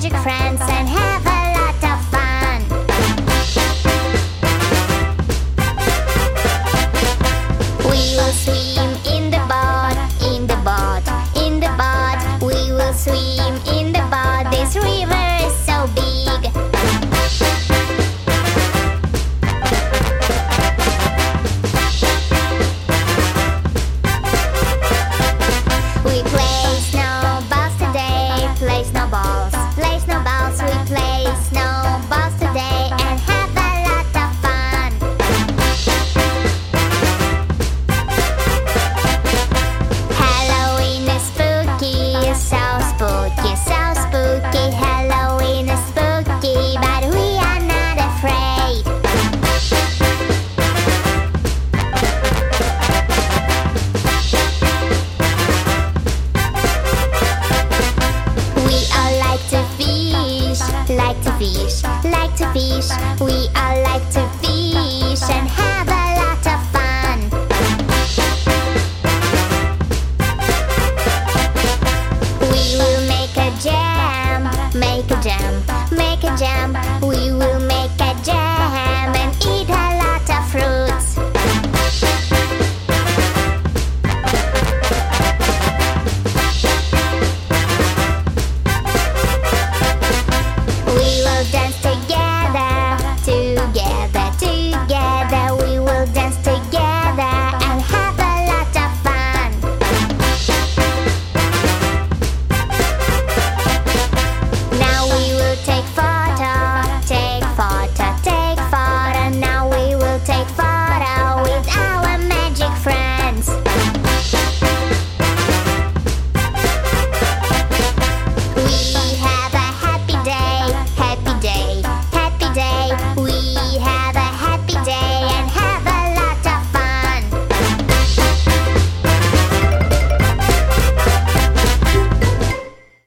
magic friends and fish, like to fish. We all like to fish and have a lot of fun. We will make a jam, make a jam, make a jam. We will make a